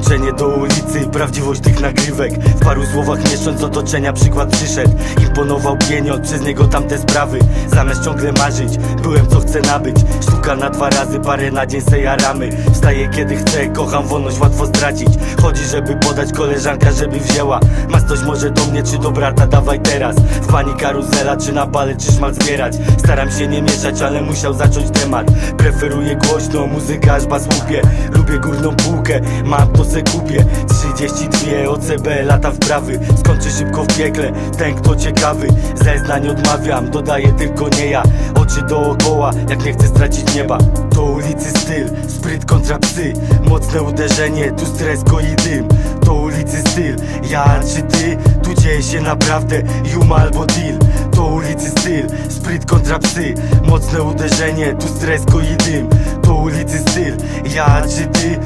Połączenie do ulicy, prawdziwość tych nagrywek. W paru słowach mieszcząc z otoczenia przykład przyszedł. Imponował pieniądz, przez niego tamte sprawy. Zamiast ciągle marzyć, byłem co chcę nabyć. Sztuka na dwa razy, parę na dzień se jaramy. Wstaję kiedy chcę, kocham wolność, łatwo stracić. Chodzi żeby podać koleżanka, żeby wzięła. Masz coś może do mnie czy do brata, dawaj teraz. W pani karuzela czy na bale czy szmal zbierać? Staram się nie mieszać, ale musiał zacząć temat. Preferuję głośno, muzyka aż bas łupie. Lubię górną półkę, mam to kupię. 32 OCB, lata wprawy Skończy szybko w piekle, ten kto ciekawy Zeznań odmawiam, dodaję tylko nie ja. Oczy dookoła, jak nie chcę stracić nieba. To ulicy styl, spryt kontra psy. Mocne uderzenie, tu stres goi dym. To ulicy styl, ja czy ty? Tu dzieje się naprawdę, Juma albo deal. To ulicy styl, spryt kontra psy. Mocne uderzenie, tu stres goi dym. To ulicy styl, ja czy ty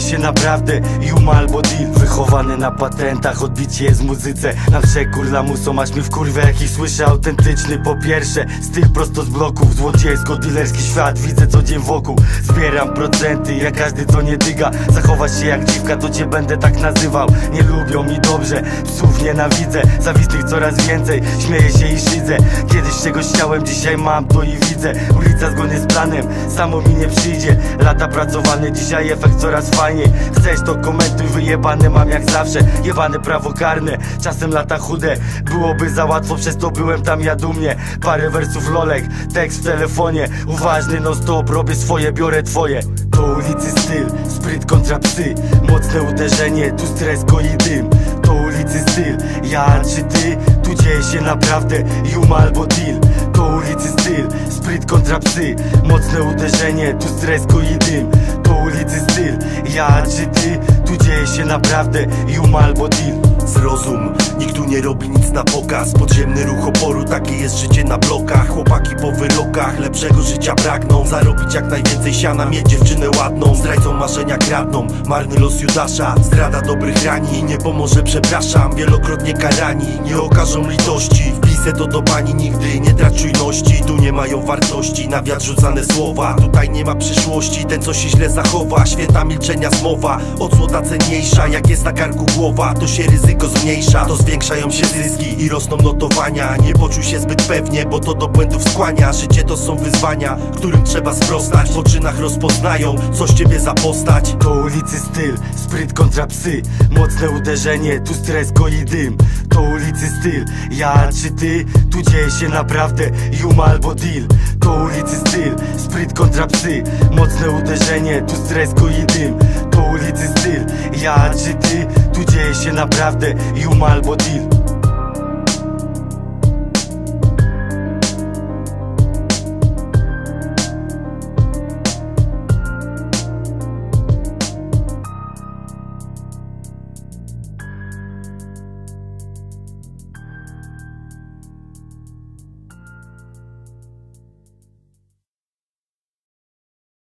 dzieje się naprawdę, Juma albo deal Wychowany na patentach, odbicie jest muzyce. Na przekór lamusom, aż mi w kurwę jakiś słyszę Autentyczny po pierwsze, styl prosto z bloków Złodziejsko-dilerski świat, widzę co dzień wokół Zbieram procenty, jak każdy co nie dyga. Zachować się jak dziwka, to cię będę tak nazywał. Nie lubią mi dobrze, psów nienawidzę. Zawistnych coraz więcej, śmieję się i szydzę. Kiedyś czegoś chciałem, dzisiaj mam to i widzę. Ulica zgodnie z planem, samo mi nie przyjdzie. Lata pracowane, dzisiaj efekt coraz fajniej. Chcesz to komentuj, wyjebane mam jak zawsze. Jebane prawo karne, czasem lata chude. Byłoby za łatwo, przez to byłem tam ja dumnie. Parę wersów lolek, tekst w telefonie. Uważny non stop, robię swoje, biorę twoje. To ulicy styl, spryt kontra psy. Mocne uderzenie, tu stres goi dym. To ulicy styl, ja czy ty? Tu dzieje się naprawdę, Juma albo deal To ulicy styl, spryt kontra psy. Mocne uderzenie, tu stres goi dym ulicy styl, ja czy ty? Tu dzieje się naprawdę, Juma albo deal Zrozum, nikt tu nie robi nic na pokaz. Podziemny ruch oporu, takie jest życie na blokach. Chłopaki po wyrokach, lepszego życia pragną. Zarobić jak najwięcej siana, mieć dziewczynę ładną. Zdrajcą marzenia kradną, marny los Judasza. Zdrada dobrych rani, nie pomoże przepraszam. Wielokrotnie karani, nie okażą litości. Wpisę to do pani, nigdy nie trać czujności mają wartości, na wiatr rzucane słowa. Tutaj nie ma przyszłości, ten co się źle zachowa. Święta milczenia zmowa, od złota cenniejsza Jak jest na karku głowa, to się ryzyko zmniejsza To zwiększają się zyski i rosną notowania. Nie poczuj się zbyt pewnie, bo to do błędów skłania. Życie to są wyzwania, którym trzeba sprostać. W oczynach rozpoznają, co z ciebie za postać. To ulicy styl, spryt kontra psy. Mocne uderzenie, tu stres goi dym. To ulicy styl, ja czy ty? Tu dzieje się naprawdę, Juma albo To ulicy styl, spryt kontra psy Mocne uderzenie, tu stres goi dym. To ulicy styl, ja czy ty Tu dzieje się naprawdę, Juma albo deal